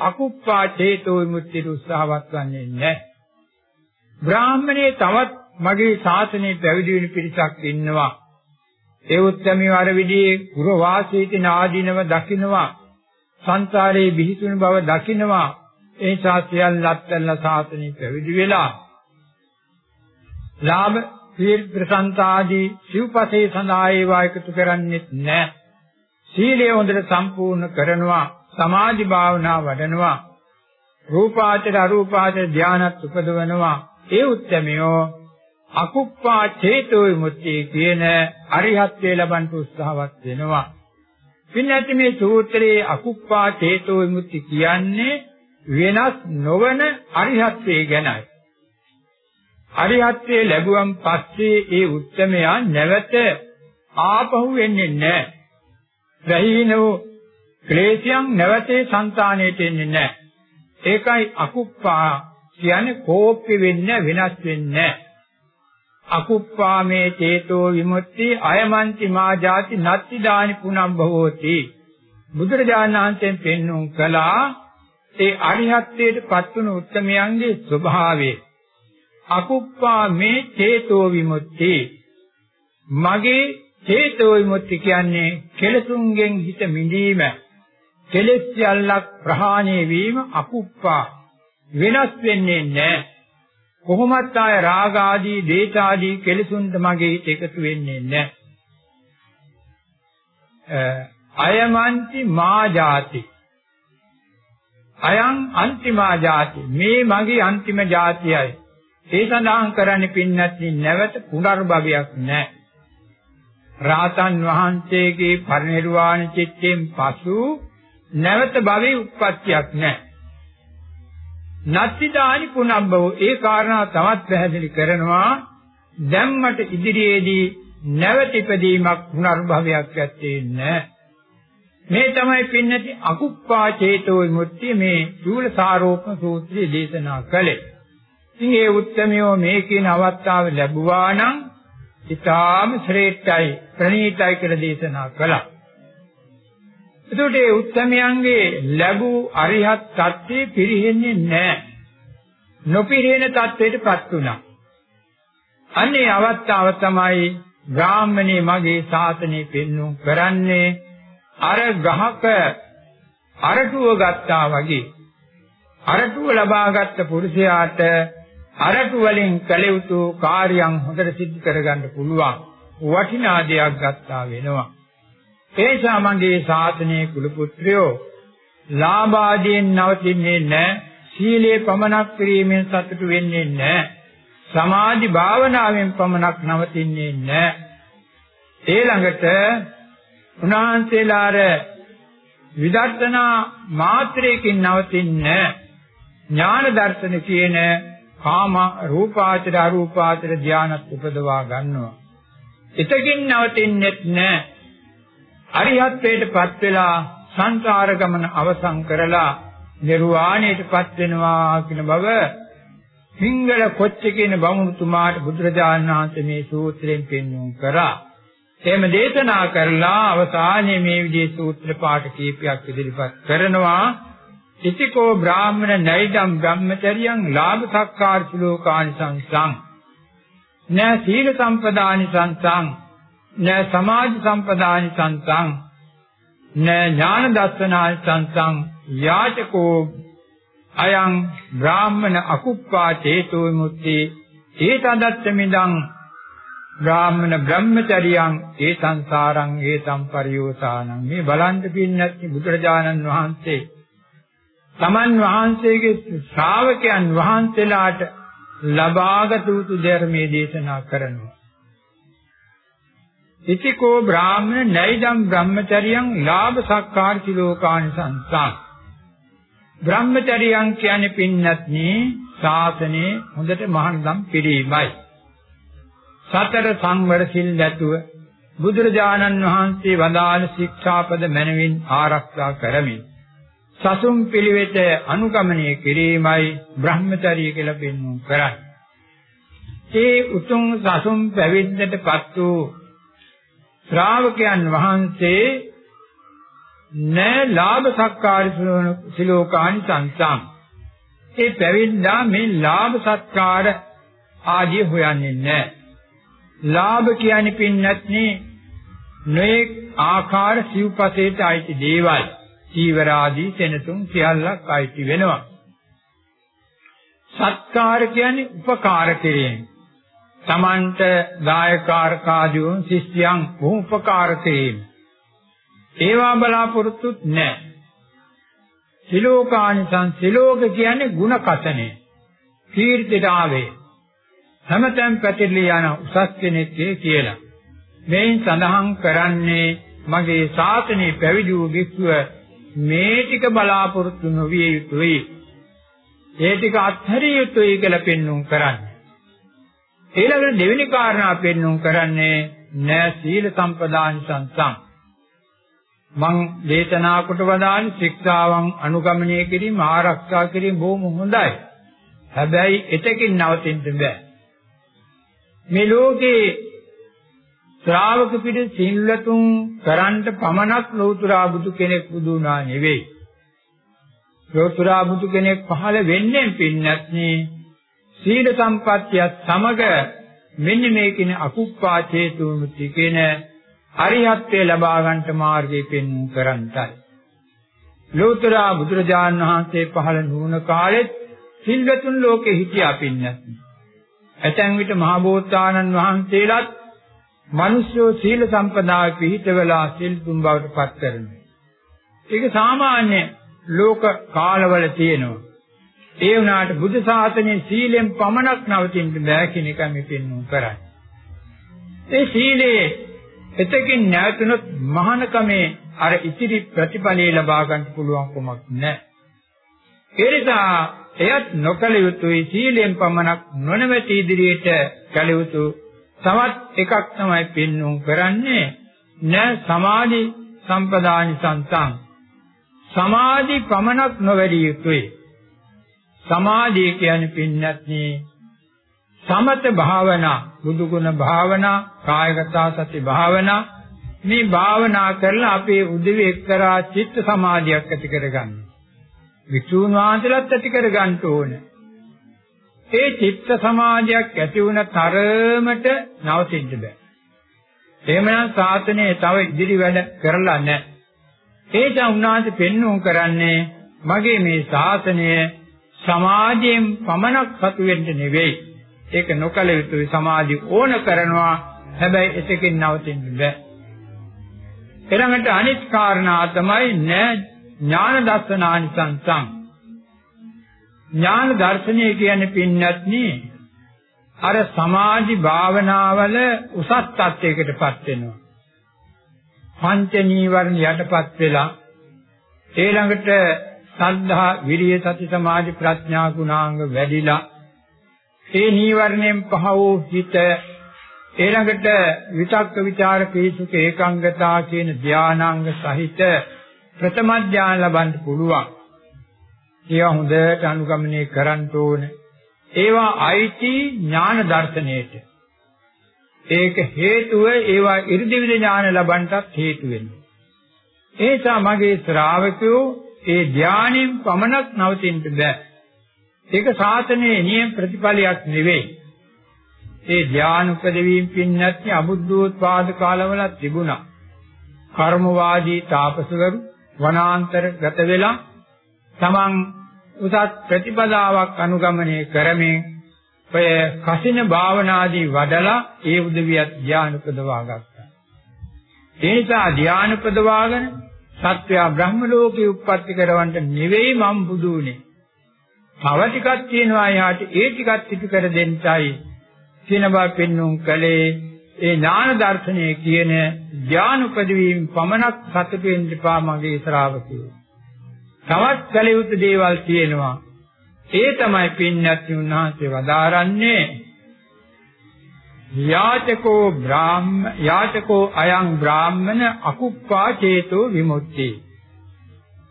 අකුප්පා චේතෝ විමුක්තිය උත්සාහවත් වන්නේ නැහැ. බ්‍රාහ්මණේ තවත් මගේ ශාසනයේ පැවිදි වෙන පිරිසක් ඉන්නවා. ඒ උත්තරමේ වාර විදිහේ පුර වාසීති නාදීනව දකින්නවා. සංසාරේ බිහිසුණු බව දකින්නවා. ඒ ශාස්ත්‍රයන් ශාසනයේ පැවිදි වෙලා ලාභ ප්‍රසන්තාදී සිව්පසේ සඳහා ඒවා එකතු කරන්නේත් නැහැ. සීලය හොඳට සම්පූර්ණ කරනවා සමාධි භාවනා වඩනවා රූපාචර අරූපාචර ධානත් උපදවනවා ඒ උත්තරමියෝ අකුප්පා චේතෝ විමුක්තිය කියන අරිහත්ත්වයේ ලබන්න උත්සාහවත් වෙනවා. පින්නැති මේ සූත්‍රයේ අකුප්පා චේතෝ විමුක්ති කියන්නේ වෙනස් නොවන අරිහත්ත්වයේ ගැනයි. අරිහත්ත්වයේ ලැබුවන් පස්සේ ඒ උත්තරමයා නැවත ආපහු වෙන්නේ නැහැ. රැහිනෝ ක්ලේශයන් නැවතේ సంతාණයට එන්නේ නැහැ. ඒකයි අකුප්පා කියන්නේ කෝප්පි වෙන්නේ වෙනස් වෙන්නේ අකුප්පා මේ චේතෝ විමුක්ති අයමන්ති මා ජාති නත්ති දානි පුනම් භවෝති බුදුරජාණන් වහන්සේෙන් පෙන්වුම් කළා ඒ අරිහත්ත්වයට පත්වුණු උත්තමයන්ගේ ස්වභාවය අකුප්පා මේ චේතෝ විමුක්ති මගේ චේතෝ විමුක්ති කියන්නේ කෙලසුන්ගෙන් හිත මිදීම කෙලෙස් සියල්ලක් ප්‍රහාණය වීම අකුප්පා වෙනස් වෙන්නේ නැහැ. කොහොමත් ආය රාග ආදී, දේශ ආදී කෙලෙසුන්ට මගේ හිත එකතු වෙන්නේ නැහැ. අයමන්ති මා ජාති. අයං අන්තිමා ජාති. මේ මගේ අන්තිම ජාතියයි. ඒ සඳහන් කරන්නේ පින්නත් නැවත පුනර්භවයක් නැහැ. රාතන් වහන්සේගේ පරිනිර්වාණ චිත්තයෙන් පසු නැවත භවයේ උත්පත්තියක් නැහැ. නත්තිදානි පුනබ්බව ඒ කාරණා තවත් පැහැදිලි කරනවා දැම්මට ඉදිරියේදී නැවත ඉපදීමක් පුනර්භවයක් ඇත්තේ නැහැ. මේ තමයි පින්නති අකුප්පා චේතෝ විමුක්තිය මේ චූල සාරෝපම සූත්‍රයේ දේශනා කළේ. ඉතින් ඒ උත්තරමියෝ මේ කියන අවස්ථාව ලැබුවා නම් ඊටාම ශ්‍රේෂ්ඨයි ප්‍රණීතයි කියලා දේශනා කළා. එතකොට ඒ උත්තමයන්ගේ ලැබූ අරිහත් තත්ත්වේ පිරෙන්නේ නැහැ. නොපිරෙන තත්ත්වයටපත් වුණා. අන්නේ අවස්ථාව තමයි බ්‍රාහ්මණේ මගේ ශාසනය පෙන්වුම් කරන්නේ අර ගහක අරටුව ගත්තා වගේ අරටුව ලබාගත් පුරුෂයාට අරටු වලින් කළ යුතු කාර්යයන් හොඳට සිදු කරගන්න පුළුවන් වටිනා දෙයක් ගත්තා වෙනවා ඒසා මගේ ශාසනයේ කුල පුත්‍රයෝ ලාභාදීන් නවතින්නේ නැහැ. සීලේ පමනක් කිරීමෙන් සතුටු වෙන්නේ නැහැ. සමාධි භාවනාවෙන් පමණක් නවතින්නේ නැහැ. ඒ ළඟට උන්වහන්සේලාර විදර්ශනා මාත්‍රයකින් නවතින්නේ ඥාන දර්ශන කියන කාම රූපාචර අරූපාචර ධානත් උපදවා ගන්නවා. එතකින් නවතින්නේ නැහැ. අරිහත්ත්වයටපත් වෙලා සංසාර ගමන අවසන් කරලා නිර්වාණයටපත් වෙනවා කියන බව සිංගල කොච්ච කියන බමුණුතුමාට බුදුරජාණන් වහන්සේ මේ සූත්‍රයෙන් පෙන්වුම් කරා. එහෙම දේශනා කරලා අවසානයේ මේ විදිහේ සූත්‍ර පාඨ කීපයක් ඉදිරිපත් කරනවා. ඉතිකෝ බ්‍රාහ්මණ නෛදම් බ්‍රහ්මචරියං ලාභ සක්කාර ශලෝකානි සංසං. න සීල සම්පදානි සංසං. න සමාධි සම්පදානි සංසං. න ඥාන දස්සනානි සංසං. යාචකෝ අයං බ්‍රාහ්මණ අකුප්පා චේතෝ විමුක්ති. ඒතදත්ත මිදං බ්‍රාහ්මණ බ්‍රහ්මචරියං ඒ සංසාරං ඒ සම්පරියෝසානං. මේ බලන්න පින්නත් බුදුරජාණන් වහන්සේ තමන් වහන්සේගේ ශ්‍රාවකයන් වහන්සේලාට ලබාගත යුතු ධර්මයේ දේශනා කරනවා ඉතිකෝ බ්‍රාහ්මණ නෛදම් බ්‍රහ්මචරියං ලාභ සක්කාර සිලෝකානි සංසං බ්‍රහ්මචරියං කියන්නේ පින්නත්නි ශාසනයේ හොඳට මහන්දම් පිරීමයි. සතර සංවර සිල් නැතුව බුදුරජාණන් වහන්සේ වදාළ ශික්ෂාපද මනවින් ආරක්ෂා කරමින් සසුම් පිළිවෙත අනුගමනය කිරීමයි බ්‍රහ්මචර්ය කියලා පෙන්වු කරන්නේ. ඒ උතුම් සසුම් පැවිද්දටපත් වූ ශ්‍රාවකයන් වහන්සේ න ලාභ සක්කාර සිලෝකානි සංසම් ඒ පැවිද්දා මේ ලාභ සත්කාර ආදී හොයන්නේ නැහැ. ලාභ කියන්නේ පින්නත්නේ නොඑක් ආකාර සිව්පසේට අයිති දේවල්. චීවරාදී සෙනසුන් සියල්ලක් අයිති වෙනවා. සත්කාර කියන්නේ උපකාර කිරීම. Tamanට දායකාරකාදීන් ශිෂ්‍යයන් බොහොම උපකාර කිරීම. ඒවා බලාපොරොත්තුත් නැහැ. සිලෝකානිසං සිලෝක කියන්නේ ಗುಣ කතනේ. කීර්තියට ආවේ. හැමතැන් පැතිරලා යන උසස් කෙනෙක් කියලා. මේන් සඳහන් කරන්නේ මගේ ශාසනය පැවිදි වූ භික්ෂුව මේ ටික බලාපොරොත්තු නොවිය යුතුයි. ඒ ටික අත්හැරිය යුතුයි කියලා පෙන්වුම් කරන්නේ. ඊළඟට දෙවෙනි කාරණා පෙන්වුම් කරන්නේ නෑ සීල සම්පදානි සංසං. මං දේශනා කොට වදාන ශික්ෂාවන් අනුගමනය කිරීම ආරක්ෂා කිරීම බොහොම හොඳයි. හැබැයි එතකින් නවතින්න බෑ. මේ ලෝකේ ශ්‍රාවක පිට සිල්ලතුන් කරන්ට පමණක් ලෞතුරා බුදු කෙනෙක් බුදු වුණා නෙවෙයි. ලෞතුරා බුදු කෙනෙක් පහළ වෙන්නේ පින්නත් නේ සීල සම්පත්තිය සමග මෙන්න මේ කින අකුප්පා චේතුමුති කියන අරිහත්ත්වය ලබා ගන්නට මාර්ගය පෙන්වු කරන්ටයි. ලෝතර බුදුරජාන් වහන්සේ පහළ නුවණ කාලෙත් සිල්වතුන් ලෝකෙ හිටියා පින්නත්. ඇතැන් විට මහබෝසතාණන් වහන්සේලාත් මිනිස්සු සීල සම්පදාය පිළිහිටවලා සිල් තුන් බවට පත් කරනවා. ඒක සාමාන්‍ය ලෝක කාලවල තියෙනවා. ඒ වුණාට බුදු සාසනයේ සීලෙන් පමණක් නවතින්න බෑ කියන එක මේ පෙන්වු කරන්නේ. ඒ සීලේ එතකින් නැවතුනොත් මහානකමේ අර ඉතිරි ප්‍රතිඵලය ලබා ගන්න පුළුවන් කමක් නැහැ. ඒ නිසා එයත් නොකල යුතුයි සීලෙන් පමණක් නොනවති ඉදිරියට කල යුතු තවත් එකක් තමයි පෙන්වුම් කරන්නේ න සමාධි සම්පදානි සංසං සමාධි පමණක් නොවැඩිය යුතුයි සමාධිය කියන්නේ පින්නත්නි සමත භාවනා බුදු ගුණ භාවනා කායගත සති භාවනා මේ භාවනා කරලා අපේ උදවි එක්තරා චිත්ත සමාධියක් ඇති කරගන්න. විසුණු වහන්සේලාත් ඇති කරගන්න ඕනේ. ඒ චිත්ත සමාධියක් ඇති වුණ තරමට නවතින්න බෑ. එහෙමනම් සාසනය තව ඉදිරි වැඩ කරලා නැහැ. ඒක උන්වහන්සේ පෙන්වුම් කරන්නේ මගේ මේ ශාසනය සමාජයෙන් පමණක් සතු වෙන්න නෙවෙයි. ඒක නොකල යුතුයි සමාජي ඕන කරනවා. හැබැයි එතකින් නවතින්න බෑ. ඊළඟට අනිත් කාරණා තමයි න ඥාන දර්ශනානිසංසං. ඥාන දර්ශනය කියන්නේ පින්නත්නි අර සමාධි භාවනාවල උසස් තත්යකටපත් වෙනවා. පංච නීවරණ යටපත් වෙලා ඊළඟට සද්ධා විරිය සති සමාධි ප්‍රඥා ගුණාංග වැඩිලා ඒ නීවරණයෙන් පහ වූ හිත ඊළඟට විතක්ක ਵਿਚාර පීසුක ඒකාංගතා කියන ධානාංග සහිත ප්‍රථම ධානය ලබන්න පුළුවන්. ඒවා හොඳට අනුගමනය කරන්න ඕන. ඒවා අයිති ඥාන දර්ශනයේට. ඒක හේතුව ඒවා ඉර්ධිවිද ඥාන ලබන්නටත් හේතු වෙනවා. ඒ නිසා මගේ ශ්‍රාවකයෝ ඒ ධානයෙන් පමණක් නවතින්න බෑ. ඒක සාසනයේ නියම ප්‍රතිඵලයක් නෙවෙයි. ඒ ධාන උපදවීම පින්නත් අබුද්ධෝත්පාද කාලවල තිබුණා. කර්මවාදී තාපසවරු වනාන්තර ගත වෙලා තමන් උසස් ප්‍රතිපදාවක් අනුගමනය කරමින් ඔය කසින භාවනාදී වඩලා ඒ උදවියත් ධාන උපදවා ගත්තා. ඒ නිසා ධාන උපදවාගෙන සත්වයා බ්‍රහ්ම ලෝකේ උප්පත්ති කරවන්න නෙවෙයි මම බුදු උනේ. තව ටිකක් තියෙනවා යාට ඒ ටිකක් ඉටු කර දෙන්නයි කියන බව පෙන්වුම් කලේ ඒ ඥාන දර්ශනය කියන ඥාන උපදවීම පමණක් සතුටු වෙන්න එපා මගේ ශ්‍රාවකයෝ. තවත් කල යුතු දේවල් තියෙනවා. ඒ තමයි පින්නත් උන්වහන්සේ වදාරන්නේ. යාචකෝ බ්‍රාහ්ම යාචකෝ අයං බ්‍රාහ්මන අකුප්පා චේතෝ විමුක්ති.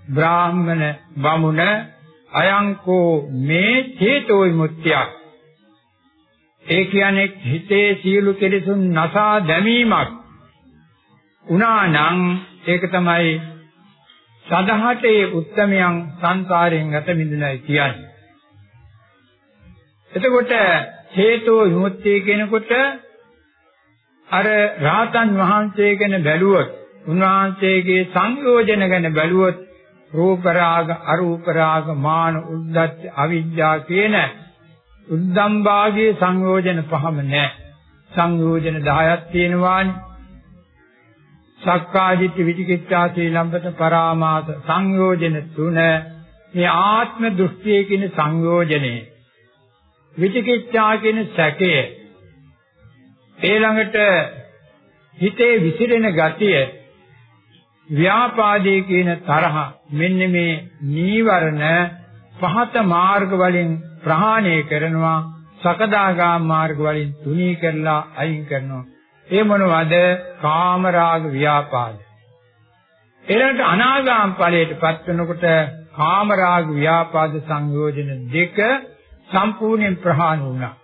බ්‍රාහ්මන බමුණ අයංකෝ මේ චේතෝ විමුක්තියක්. ඒ කියන්නේ හිතේ සියලු කෙලෙසුන් නසා දැමීමක්. උනා නම් ඒක තමයි සදහටේ උත්තමයන් සංසාරයෙන් ගත මිදුණයි කියන්නේ. එතකොට හේතෝ විමුක්තිය කියනකොට අර රාතන් වහන්සේ ගැන බැලුවොත් උන්වහන්සේගේ සංයෝජන ගැන බැලුවොත් රූප රාග අරූප රාග මාන උද්දච්ච අවිජ්ජා කියන උද්දම් භාගයේ සංයෝජන පහම නැහැ සංයෝජන 10ක් තියෙනවානේ සක්කාදිට්ඨි විචිකිච්ඡා සීලම්බත පරාමාස සංයෝජන තුන. මේ ආත්ම දෘෂ්ටියේ කියන සංයෝජනේ. විචිකිච්ඡා කියන සැකය. ඊළඟට හිතේ විසිරෙන ගතිය. ව්‍යාපාදේ කියන තරහ. මෙන්න මේ නීවරණ පහත මාර්ග වලින් ප්‍රහාණය කරනවා. සකදාගාම මාර්ග වලින් තුනී කරලා අයින් කරනවා. ඒ මොනවද? කාම රාග ව්‍යාපාද. ඊළඟට අනාගාම ඵලයටපත් වෙනකොට කාම රාග ව්‍යාපාද සංයෝජන දෙක සම්පූර්ණයෙන් ප්‍රහාණය වුණා.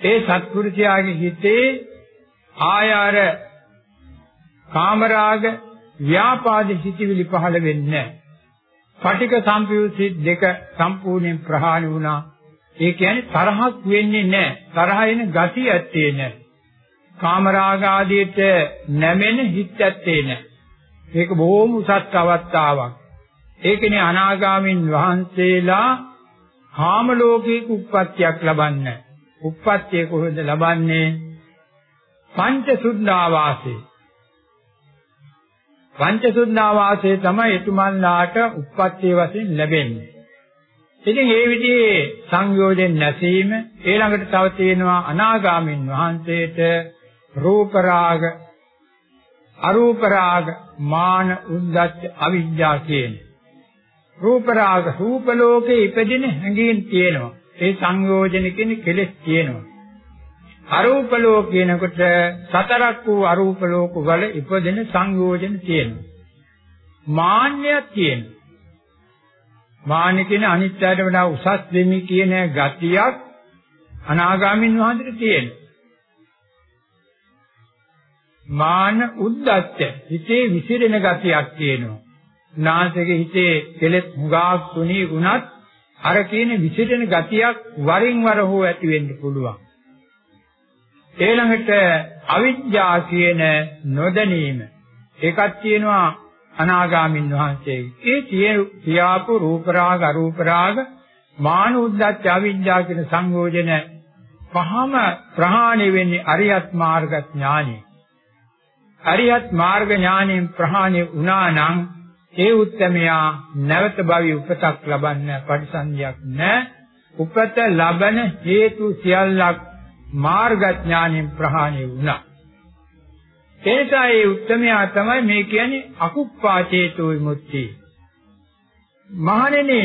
ඒ සත්පුරුෂයාගේ හිතේ ආයාර කාම රාග ව්‍යාපාද සිටිවිලි පහළ වෙන්නේ නැහැ. පටික සම්පයුසි දෙක සම්පූර්ණයෙන් ප්‍රහාණය වුණා. ඒ කියන්නේ තරහක් වෙන්නේ නැහැ. තරහ එන ගතිය ඇත්තේ නැහැ. කාමරාග ආදියට නැමෙන හිත් ඇත්තේ නැහැ. ඒක බොහොම උසස් අවස්ථාවක්. ඒකනේ අනාගාමින් වහන්සේලා කාම ලෝකයක උප්පත්තියක් ලබන්නේ. උප්පත්තිය කොහෙද ලබන්නේ? පංච සුද්ධාවාසේ. පංච සුද්ධාවාසේ තමයි එතුමන්ලාට උප්පත්තිය වශයෙන් ලැබෙන්නේ. ඉතින් ඒ විදිහේ සංයෝජන නැසීම ඊළඟට තව තියෙනවා අනාගාමින් වහන්සේට රූප රාග අරූප රාග මාන උද්දච්ච අවිජ්ජා කියන. රූප රාග රූප ලෝකේ ඉපදින හැඟීම් තියෙනවා. ඒ සංයෝජන කියන කෙලෙස් තියෙනවා. අරූප ලෝක කියනකොට සතරක් වූ අරූප ලෝක වල ඉපදෙන සංයෝජන තියෙනවා. මාන්නයක් තියෙනවා. මාන්න කියන අනිත්‍යයට වඩා උසස් වෙමි කියන ගතියක් අනාගාමින් වහන්සේට තියෙනවා. මාන උද්දච්ච හිතේ විසිරෙන ගතියක් තියෙනවා. නාසයේ හිතේ කෙලෙස් හුඟක් තුනී වුණත් අර කියන විසිරෙන ගතියක් වරින් වර හෝ ඇති වෙන්න පුළුවන්. ඊළඟට අවිජ්ජා කියන නොදැනීම ඒකක් තියෙනවා අනාගාමින් වහන්සේගේ. ඒ කියාපු රූප රාග අරූප රාග මාන උද්දච්ච අවිජ්ජා කියන සංයෝජන පහම ප්‍රහාණය වෙන්නේ අරියත් මාර්ග ඥානෙ. අරියත් මාර්ග ඥාණයෙන් ප්‍රහාණය වුණා නම් ඒ උත්තමයා නැවත භවී උපතක් ලබන්න පරිසන්දියක් නැහැ. උපත ලබන හේතු සියල්ලක් මාර්ග ඥාණයෙන් ප්‍රහාණය වුණා. එනිසා ඒ උත්තමයා තමයි මේ කියන්නේ අකුප්පා චේතෝ විමුක්තිය. මහණෙනි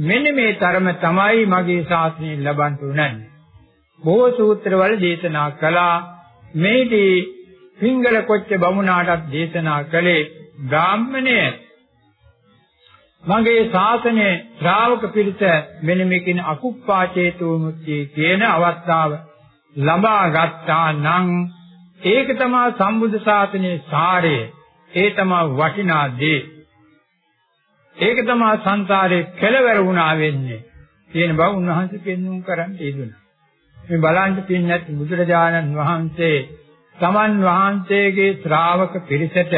මෙන්න මේ ධර්ම තමයි මගේ ශාස්ත්‍රයෙන් ලබන්න උනන්නේ. බොහෝ සූත්‍රවල දේශනා කළා මේදී සිංගල කොච්ච බමුණාටත් දේශනා කළේ බ්‍රාහ්මණය. මගේ ශාසනයේ ශ්‍රාවක පිරිස මෙන්න මේකින අකුප්පා චේතෝ මුක්තිය කියන අවස්ථාව ලබා ගත්තා නම් ඒක තමයි සම්බුද්ධ ශාසනයේ සාරය. ඒ තමයි වටිනා දේ. ඒක තමයි සංසාරේ කෙලවර වුණා වෙන්නේ කියන බව උන්වහන්සේ පෙන්වුම් කරන්න යෙදුණා මේ බලන්න පින්නත් බුදුරජාණන් වහන්සේ තමන් වහන්සේගේ ශ්‍රාවක පිරිසට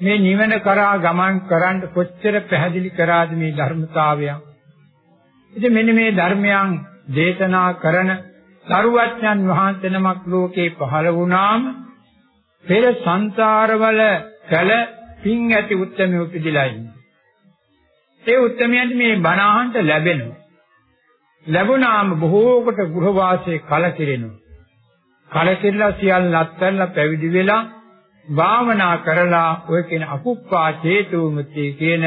මේ නිවන කරා ගමන් කරන්න කොච්චර පැහැදිලි කරාද මේ ධර්මතාවය. ඉතින් මෙන්න මේ ධර්මයන් දේශනා කරන සරුවඥන් වහන්සේ නමක් ලෝකේ පහළ වුණාම පෙර සංසාරවල කල පින් ඇති උත්මය උපදිලා ඉන්නේ. ඒ උත්මයන්ට මේ බණ අහන්න ලැබෙනවා. ලැබුණාම බොහෝ කොට ගෘහ වාසයේ කලකිරෙනවා. කලකිරලා සියල්ල අත්හැරලා පැවිදි වෙලා භාවනා කරලා ඔය කියන අකුප්පා චේතුමුති කියන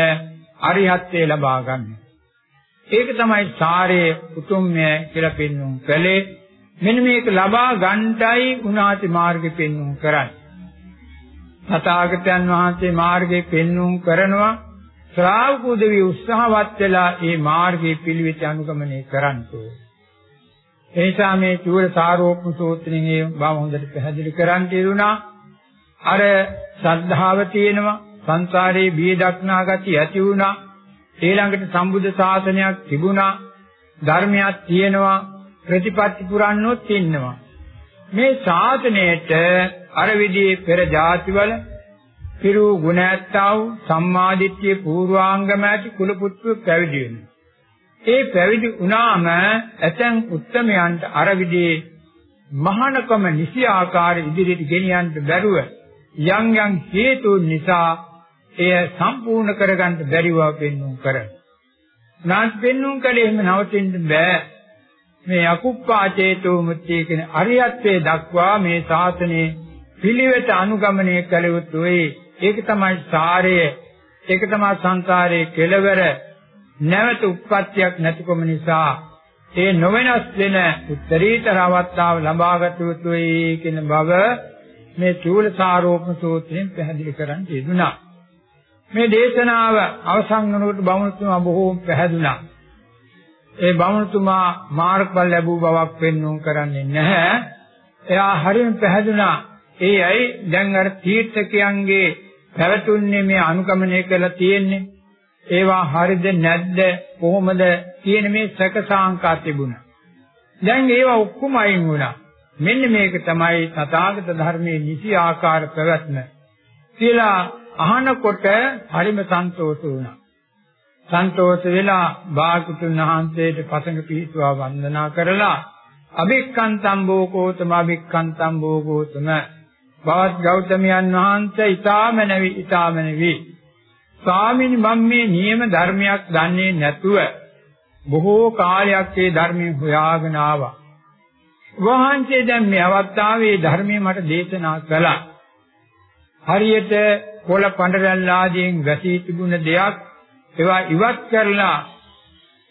අරිහත්ත්වය ලබා ගන්න. ඒක තමයි සාරයේ උතුම්ය කියලා පෙන්වුම් කළේ. මෙන්න මේක ලබා ගන්නටයි උනාති මාර්ගෙ පෙන්වුම් කරන්නේ. තථාගතයන් වහන්සේ මාර්ගය පෙන්වුම් කරනවා ශ්‍රාවකෝ දෙවි උත්සාහවත් වෙලා මේ මාර්ගයේ පිළිවෙත අනුගමනය කරන්නෝ. ඒ නිසා මේ චූල සාරෝපම සූත්‍රයෙන් ඒ බව හොඳට පැහැදිලි කරන් තිරුණා. අර ශ්‍රද්ධාව තියෙනවා සංසාරේ බිය දක්නා ගතිය ඇති වුණා. ඊළඟට සම්බුද්ධ ශාසනයක් තිබුණා. ධර්මයක් තියෙනවා. ප්‍රතිපත්ති පුරන්නොත් ඉන්නවා. මේ ශාසනයට අර විදිහේ පෙර જાතිවල පිරු ගුණ ඇත්තා වූ සම්මාදිට්ඨිය පූර්වාංගම ඇති කුල පුත්තු පැවිදි වෙනවා. ඒ පැවිදි වුණාම ඇතැම් උත්තමයන්ට අර විදිහේ මහානකම නිසි ආකාර ඉදිරියට ගෙනියන්න බැරුව යම් යම් හේතුන් නිසා එය සම්පූර්ණ කරගන්න බැරිව පෙන්වුම් කරන. නාස් පෙන්වුම් කලේ එහෙම නවතින්න බෑ. මේ අකුප්පා චේතෝ මුත්‍ය කියන අරියත්වයේ දක්වා මේ ශාසනයේ පිළිවෙත අනුගමනය කළ යුතුයි. ඒක තමයි සාරය. ඒක තමයි සංසාරයේ කෙලවර නැවත උත්පත්තියක් නැතිකම නිසා ඒ නොවෙනස් වෙන උත්තරීතර අවස්ථාව ලබාගත යුතුයි කියන බව මේ චූලසාරෝපම සූත්‍රයෙන් පැහැදිලි කරන් තියදුනා. මේ දේශනාව අවසන් වනකොට බමුණුතුමා බොහෝම පැහැදුනා. ඒ බමුණුතුමා මාර්ගඵල ලැබූ බවක් පෙන්වුම් කරන්නේ නැහැ. එයා හරියට පැහැදුනා. ඒ ඇයි දැන් අර තීර්ථකයන්ගේ පැවතුන්නේ මේ අනුගමනය කරලා තියෙන්නේ. ඒවා හරිද නැද්ද කොහොමද කියන මේ සැකසාංකා තිබුණා. දැන් ඒවා ඔක්කොම අයින් වුණා. මෙන්න මේක තමයි තථාගත ධර්මයේ නිසි ආකාර පැවැත්ම කියලා අහනකොට හරිම සන්තෝෂ වුණා. සන්තෝෂ වෙලා භාගතුන් වහන්සේට පසඟ පිහිටුවා වන්දනා කරලා අභික්ඛන්තම් බෝකෝතම අභික්ඛන්තම් බෝකෝතම බවත් ගෞතමයන් වහන්සේ ඊටාම නැවි ඊටාම නැවි ස්වාමීනි මම මේ නියම ධර්මයක් දන්නේ නැතුව බොහෝ කාලයක් ඒ ධර්මයෙන් හොයාගෙන ආවා. වහන්සේ දැන් මේ අවස්ථාවේ ධර්මයේ මට දේශනා කළා. හරියට කොළ පඬරල් ආදීන් වැසී තිබුණ දෙයක් ඒවා ඉවත් කරලා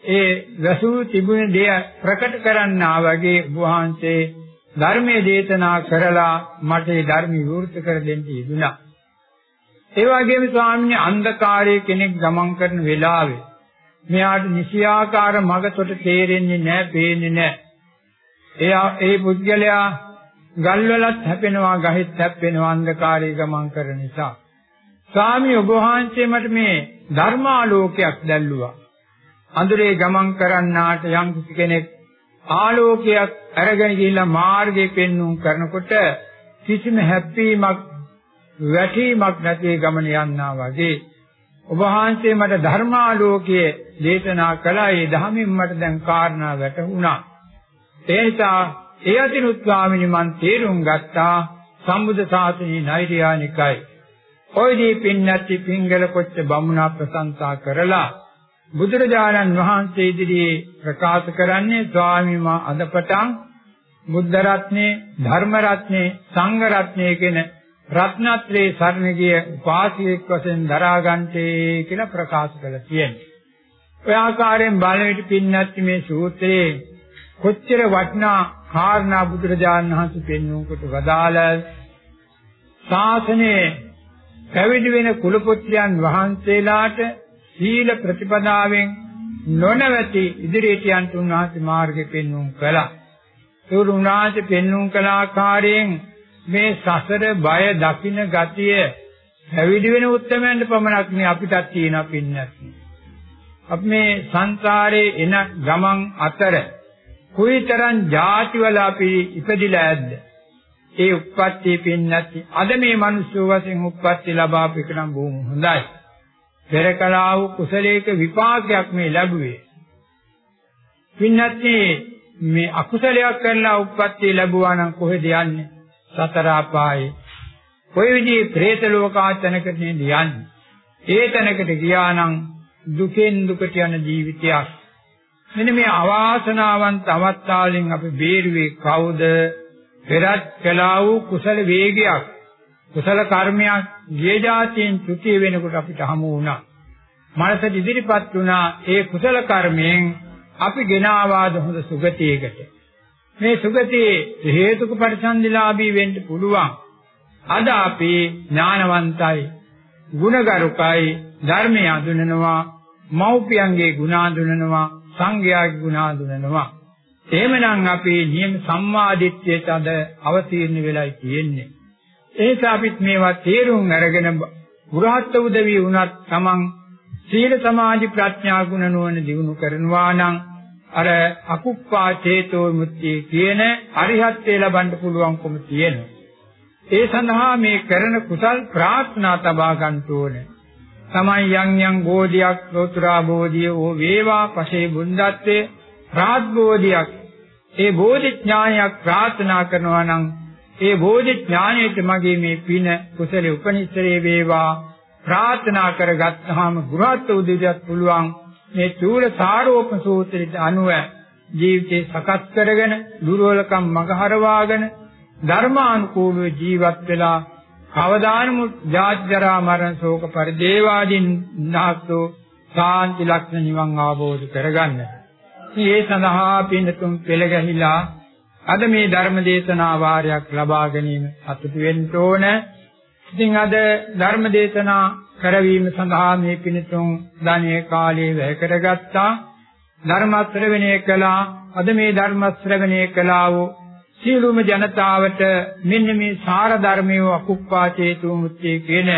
ඒ වැසූ තිබුණ දෙය ප්‍රකට කරන්නා වගේ වහන්සේ ධර්මයේ දේශනා කරලා මට ඒ ධර්ම විවෘත කර දෙන්න යෙදුණා. ඒ වගේම ස්වාමීන් අන්ධකාරයේ කෙනෙක් ගමන් කරන වෙලාවේ මෙයාට නිසියාකාර මගතොට තේරෙන්නේ නැහැ, පේන්නේ නැහැ. එයා ඒ පුද්ගලයා ගල්වලත් හැපෙනවා, ගහෙත් හැපෙනවා අන්ධකාරයේ ගමන් කරන නිසා. ස්වාමී ඔබ වහන්සේ මට මේ ධර්මාලෝකයක් දැල්ලුවා. අඳුරේ ගමන් කරන්නාට යම් කෙනෙක් ආලෝකයක් අරගෙන ගිහිල්ලා මාර්ගය පෙන්වුම් කරනකොට කිසිම හැප්පීමක් වැටීමක් නැති ගමන යන්නා වගේ ඔබ වහන්සේ මට ධර්මාලෝකයේ දේශනා කළා. ඒ ධර්මයෙන් මට දැන් කාරණා වැටහුණා. ඒ නිසා ඒ අතිනුත් ස්වාමීනි මන් තේරුම් ගත්තා සම්බුද්ධ ශාසනයේ නෛර්යානිකයි. ඔය දී පින්නැති පිංගල කොච්ච බමුණා ප්‍රශංසා කරලා බුදුරජාණන් වහන්සේ ඉදිරියේ ප්‍රකාශ කරන්නේ ස්වාමී මා අදපටන් බුද්ධ රත්නේ ධර්ම රත්නේ සංඝ රත්නේ කියන රත්නත්‍රේ සරණ ගිය උපාසියෙක් වශයෙන් දරා ගන්නටේ කියලා ප්‍රකාශ කළා කියන්නේ. ඔය ආකාරයෙන් බලවිට පින්නත් මේ සූත්‍රයේ කොච්චර වටිනා කාරණා බුදුරජාණන් වහන්සේ පෙන්වුම් කොට වදාළ ශාසනයේ පැවිදි වෙන කුලපුත්‍රයන් වහන්සේලාට සීල ප්‍රතිපදාවෙන් නොනවති ඉදිරියට යන්න උන්වහන්සේ මාර්ගෙ පෙන්වුම් කළා. ඒ උන්වහන්සේ පෙන්වුම් කළ ආකාරයෙන් මේ සසර බය දකින්න ගතිය පැවිදි වෙන උත්තරමයන්ට පමණක් නේ අපිටත් තියෙන පින්නක්. අපි මේ සංසාරේ එන ගමන් අතර කුයිතරම් ಜಾතිවල අපි ඉපදිලා ඇද්ද? ඒ උප්පත්ති පින්නත් අද මේ මිනිස්සු වශයෙන් උප්පත්ති ලබාපු එක නම් බොහොම හොඳයි. පෙර කළා වූ කුසලයක විපාකයක් මේ ලැබුවේ. පින්නත් මේ අකුසලයක් කරලා උප්පත්ති ලැබුවා නම් කොහෙද යන්නේ? සතර අපායේ කොයි විදිහේ പ്രേත ලෝකාතනකට නේද යන්නේ? ඒ තැනකට ගියා නම් දුකෙන් දුකට යන ජීවිතයක්. මෙන්න මේ අවාසනාවන්ත අවස්ථාවලින් අපි බේරුවේ කවුද? පෙරත් කළා වූ කුසල වේගයක්, කුසල කර්මයක් ගිය જાතියෙන් ත්‍ෘතිය වෙනකොට අපිට හමු වුණා. මනස ඉදිරිපත් වුණා ඒ කුසල කර්මයෙන් අපි ගෙනාවාද හොඳ සුගතියකට. මේ සුගතියේ හේතුක පරිසන්දිලාභී වෙන්න පුළුවන්. අද අපි ඥානවන්තයි, ගුණගරුකයි, ධර්මය අඳුනනවා, මෞපියන්ගේ ගුණ අඳුනනවා, සංඝයාගේ ගුණ අඳුනනවා. එහෙමනම් අපි නියම සම්මාදිට්ඨියට අද අවතීර්ණ වෙලයි තියෙන්නේ. ඒක අපිත් මේවා තේරුම් අරගෙන ගෘහස්ත උදවිය වුණත් තමන් සීල සමාධි ප්‍රඥා ගුණ නුවණ දිනු කරනවා නම් අර අකුප්පා චේතෝ මුත්‍ති කියන අරිහත්ත්වය ලබන්න පුළුවන්කම තියෙනවා. ඒ සඳහා මේ කරන කුසල් ප්‍රාර්ථනා තබා ගන්න ඕනේ. තමයි යම් යම් බෝධියක් ලෝතුරා බෝධිය ඕ වේවා පසේ බුද්ධත්වයේ රාත් බෝධියක් ඒ බෝධි ඥානයක් ප්‍රාර්ථනා කරනවා නම් ඒ බෝධි ඥානයට මගේ මේ පින කුසලෙ උපනිශ්‍රේ වේවා ප්‍රාර්ථනා කරගත්තාම ගෘහත් උදවියත් පුළුවන් මේ චූල සාරෝප සූත්‍රයට අනුව ජීවිතේ සකස් කරගෙන දුර්වලකම් මගහරවාගෙන ධර්මානුකූලව ජීවත් වෙලා කවදානම ජාත්‍යරා මරණ ශෝක පරිදේවාදීන් නාස්තෝ සාන්ති ලක්ෂණ නිවන් අවබෝධ කරගන්න. මේ සඳහා පින්තුම් පෙළ ගැහිලා අද මේ ධර්ම දේශනා වාරයක් ලබා ගැනීම සතුටු වෙන්න ඕන. ඉතින් අද ධර්ම දේශනා කරවීම සඳහා මේ පින්තුම් ධානයේ කාලයේ වැය කරගත්තා. ධර්ම ශ්‍රවණය කළා. අද මේ ධර්ම ශ්‍රවණය කළා වූ සියලුම ජනතාවට මෙන්න මේ සාර ධර්මයේ අකුප්පා චේතු මුත්තේ කියන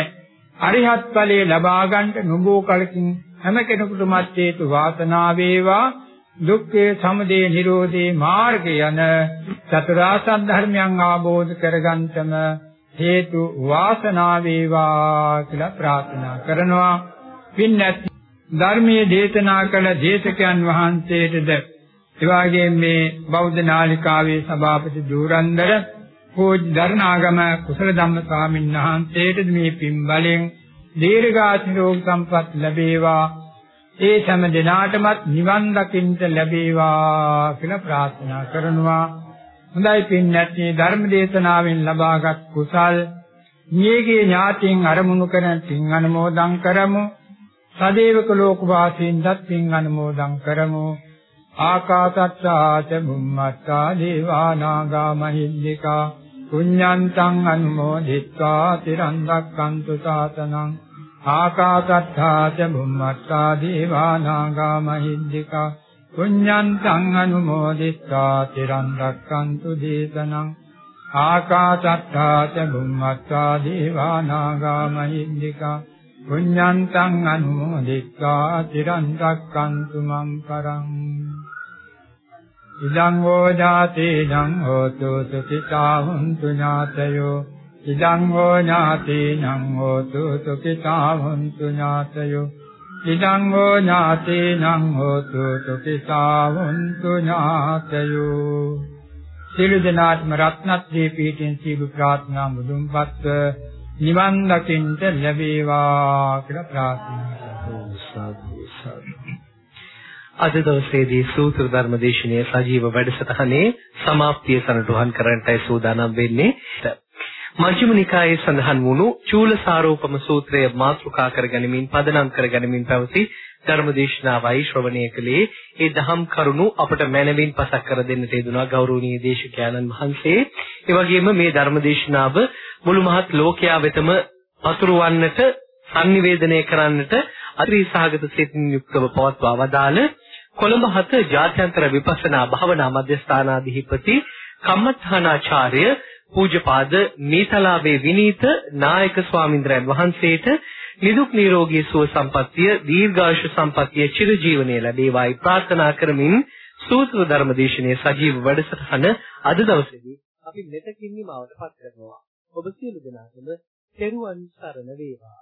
අරිහත් ඵලයේ ලබා ගන්නට නොබෝ කලකින් හැම කෙනෙකුටම චේතු වාසනාව වේවා දුක්ඛේ සමුදය නිරෝධේ මාර්ගය යන චතුරාර්ය ධර්මයන් අවබෝධ කරගන්නටම හේතු වාසනාව වේවා කියලා ප්‍රාර්ථනා කරනවා. පින්නත් ධර්මයේ දේශනා කළ දේශකයන් වහන්සේටද එවාගෙම මේ බෞද්ධ නාලිකාවේ සභාපති දූරන්දර පූජ්‍ය දරණාගම කුසල ධම්ම ස්වාමීන් වහන්සේට මේ පින් බලෙන් දීර්ඝාසනිරෝග සම්පත් ලැබේවා. ඒ සෑම දිනාටමත් නිවන් දකින්න ලැබේවා කියලා ප්‍රාර්ථනා කරනවා. හොඳයි පින්වත්නි ධර්ම දේශනාවෙන් ලබාගත් කුසල් නියගේ ඥාතීන් අරමුණු කරන් පින් අනුමෝදන් කරමු. සදේවක ලෝකවාසීන්වත් පින් අනුමෝදන් කරමු. ආකාසත්තාච බුම්මත්තා දේවානාගා මහිද්దికා පුඤ්ඤන්තං අනුමෝදිත්වා තිරන් රැක්කන්තු සාසනං. ආකාසත්තාච බුම්මත්තා දේවානාගා මහිද්దికා පුඤ්ඤන්තං අනුමෝදිත්වා තිරං රක්칸තු දේශනං. ආකාශත්තා ච බුම්මත්තා දේවා නාග මහින්దికා. පුඤ්ඤන්තං අනුමෝදිත්වා තිරං රක්칸තු මං කරං. ඉදං හෝ ජාතේනං හෝතු සුඛිතා හුන්තු ඥාතයෝ. ඉදං හෝ ඥාතේනං හෝතු සුඛිතා හුන්තු ඥාතයෝ. ඉදං හෝ ඥාතේනං හෝතු සුඛිතා හුන්තු ඥාතයෝ. සියලු දෙනාත්ම රත්නත්‍රේ පීඨෙන් සීල ප්‍රාර්ථනා මුදුන්පත්ව නිවන් දකින්ට ලැබේවා කියලා ප්‍රාර්ථනා කරමු අද දවසේදී සූත්‍ර ධර්ම දේශනයේ සජීව වැඩසටහනේ સમાප්තිය සනටුහන් කරන්නටයි සූදානම් වෙන්නේ. මජ්ක්‍ධිම නිකායේ සඳහන් වුණු චූලසාරෝපම සූත්‍රය මාතෘකා කරගනිමින් පදනම් කරගනිමින් පැවති ධර්මදේශනාවයි ශ්‍රවණය කළේ ඒ දහම් කරුණු අපට මනවින් පසක් කර දෙන්නට යෙදුනා ගෞරවනීය දේශකයන්න් වහන්සේ. ඒ වගේම මේ ධර්මදේශනාව මුළු මහත් ලෝකයා වෙතම පතුරවන්නට sannivedanaya කරන්නට අත්‍රිසහගත සිතින් යුක්තව පවත්වා වදාළ කොළඹ හත ජාත්‍යන්තර විපස්සනා භාවනා මධ්‍යස්ථානාධිපති කම්මඨානාචාර්ය පූජපාද මීතලාවේ විනීත නායක ස්වාමින්ද්‍රයන් වහන්සේට නිදුක් නිරෝගී සුව සම්පන්නිය දීර්ඝායුෂ සම්පන්නිය චිරජීවනයේ ලැබේවායි ප්‍රාර්ථනා කරමින් සූත්‍ර ධර්ම දේශනයේ සජීව වැඩසටහන අද දවසේදී අපි මෙතකින් නිමවටපත් කරනවා ඔබ සියලු දෙනාටම තෙරුවන් සරණ වේවා